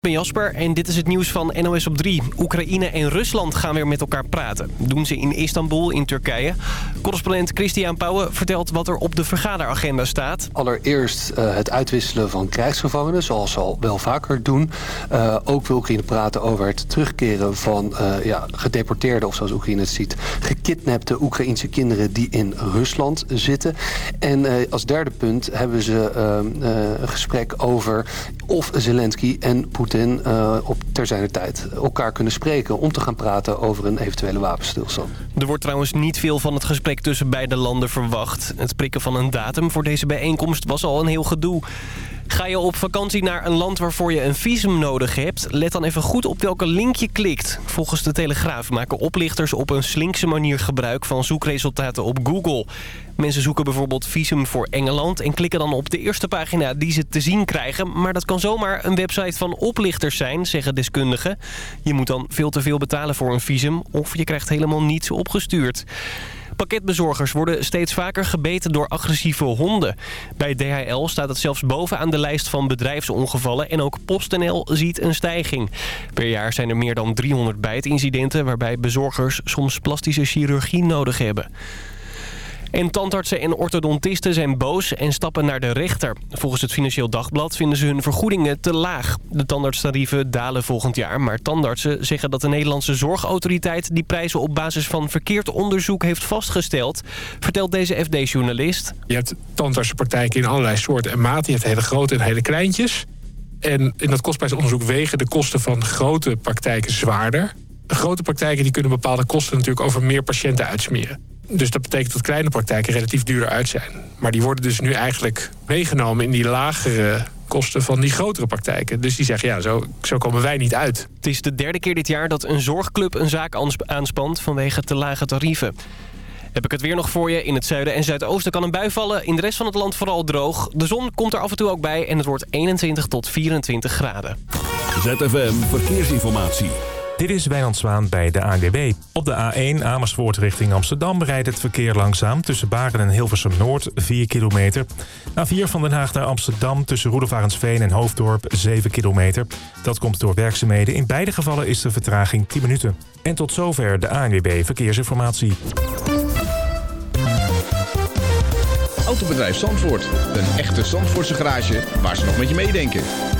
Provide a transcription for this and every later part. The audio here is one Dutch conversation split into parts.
Ik ben Jasper en dit is het nieuws van NOS op 3. Oekraïne en Rusland gaan weer met elkaar praten. Doen ze in Istanbul in Turkije. Correspondent Christian Pauwen vertelt wat er op de vergaderagenda staat. Allereerst uh, het uitwisselen van krijgsgevangenen, zoals ze al wel vaker doen. Uh, ook wil Oekraïne praten over het terugkeren van uh, ja, gedeporteerde... of zoals Oekraïne het ziet, gekidnapte Oekraïnse kinderen die in Rusland zitten. En als derde punt hebben ze een gesprek over of Zelensky en Poetin Poetin uh, op terzijde tijd elkaar kunnen spreken... om te gaan praten over een eventuele wapenstilstand. Er wordt trouwens niet veel van het gesprek tussen beide landen verwacht. Het prikken van een datum voor deze bijeenkomst was al een heel gedoe. Ga je op vakantie naar een land waarvoor je een visum nodig hebt... let dan even goed op welke link je klikt. Volgens de Telegraaf maken oplichters op een slinkse manier gebruik... van zoekresultaten op Google. Mensen zoeken bijvoorbeeld visum voor Engeland... en klikken dan op de eerste pagina die ze te zien krijgen. Maar dat kan zomaar een website van oplichters zijn, zeggen deskundigen. Je moet dan veel te veel betalen voor een visum... of je krijgt helemaal niets opgestuurd. Pakketbezorgers worden steeds vaker gebeten door agressieve honden. Bij DHL staat het zelfs bovenaan de lijst van bedrijfsongevallen... en ook PostNL ziet een stijging. Per jaar zijn er meer dan 300 bijtincidenten... waarbij bezorgers soms plastische chirurgie nodig hebben. En tandartsen en orthodontisten zijn boos en stappen naar de rechter. Volgens het Financieel Dagblad vinden ze hun vergoedingen te laag. De tandartstarieven dalen volgend jaar, maar tandartsen zeggen dat de Nederlandse Zorgautoriteit die prijzen op basis van verkeerd onderzoek heeft vastgesteld, vertelt deze FD-journalist. Je hebt tandartsenpraktijken in allerlei soorten en maten. Je hebt hele grote en hele kleintjes. En in dat kostprijsonderzoek wegen de kosten van grote praktijken zwaarder. De grote praktijken die kunnen bepaalde kosten natuurlijk over meer patiënten uitsmeren. Dus dat betekent dat kleine praktijken relatief duurder uit zijn. Maar die worden dus nu eigenlijk meegenomen in die lagere kosten van die grotere praktijken. Dus die zeggen, ja, zo, zo komen wij niet uit. Het is de derde keer dit jaar dat een zorgclub een zaak aanspant vanwege te lage tarieven. Heb ik het weer nog voor je. In het zuiden en zuidoosten kan een bui vallen. In de rest van het land vooral droog. De zon komt er af en toe ook bij en het wordt 21 tot 24 graden. ZFM Verkeersinformatie. Dit is Wijnand Zwaan bij de ANWB. Op de A1 Amersfoort richting Amsterdam rijdt het verkeer langzaam... tussen Baren en Hilversum Noord, 4 kilometer. A4 van Den Haag naar Amsterdam tussen Roelofarensveen en Hoofddorp, 7 kilometer. Dat komt door werkzaamheden. In beide gevallen is de vertraging 10 minuten. En tot zover de ANWB Verkeersinformatie. Autobedrijf Zandvoort. Een echte Zandvoortse garage waar ze nog met je meedenken.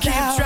Keep trying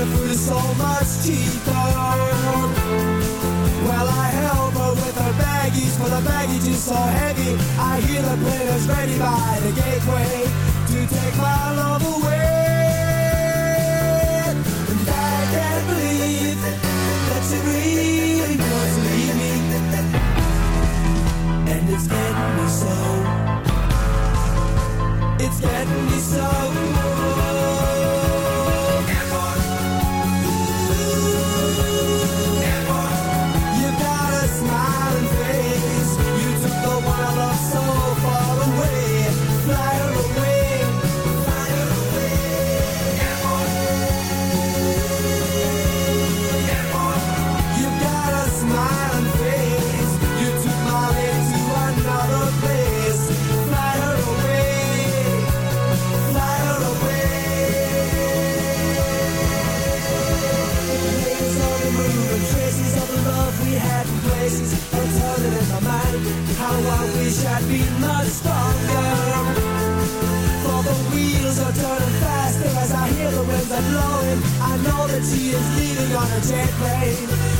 to put us all much she is leaving on her jet plane.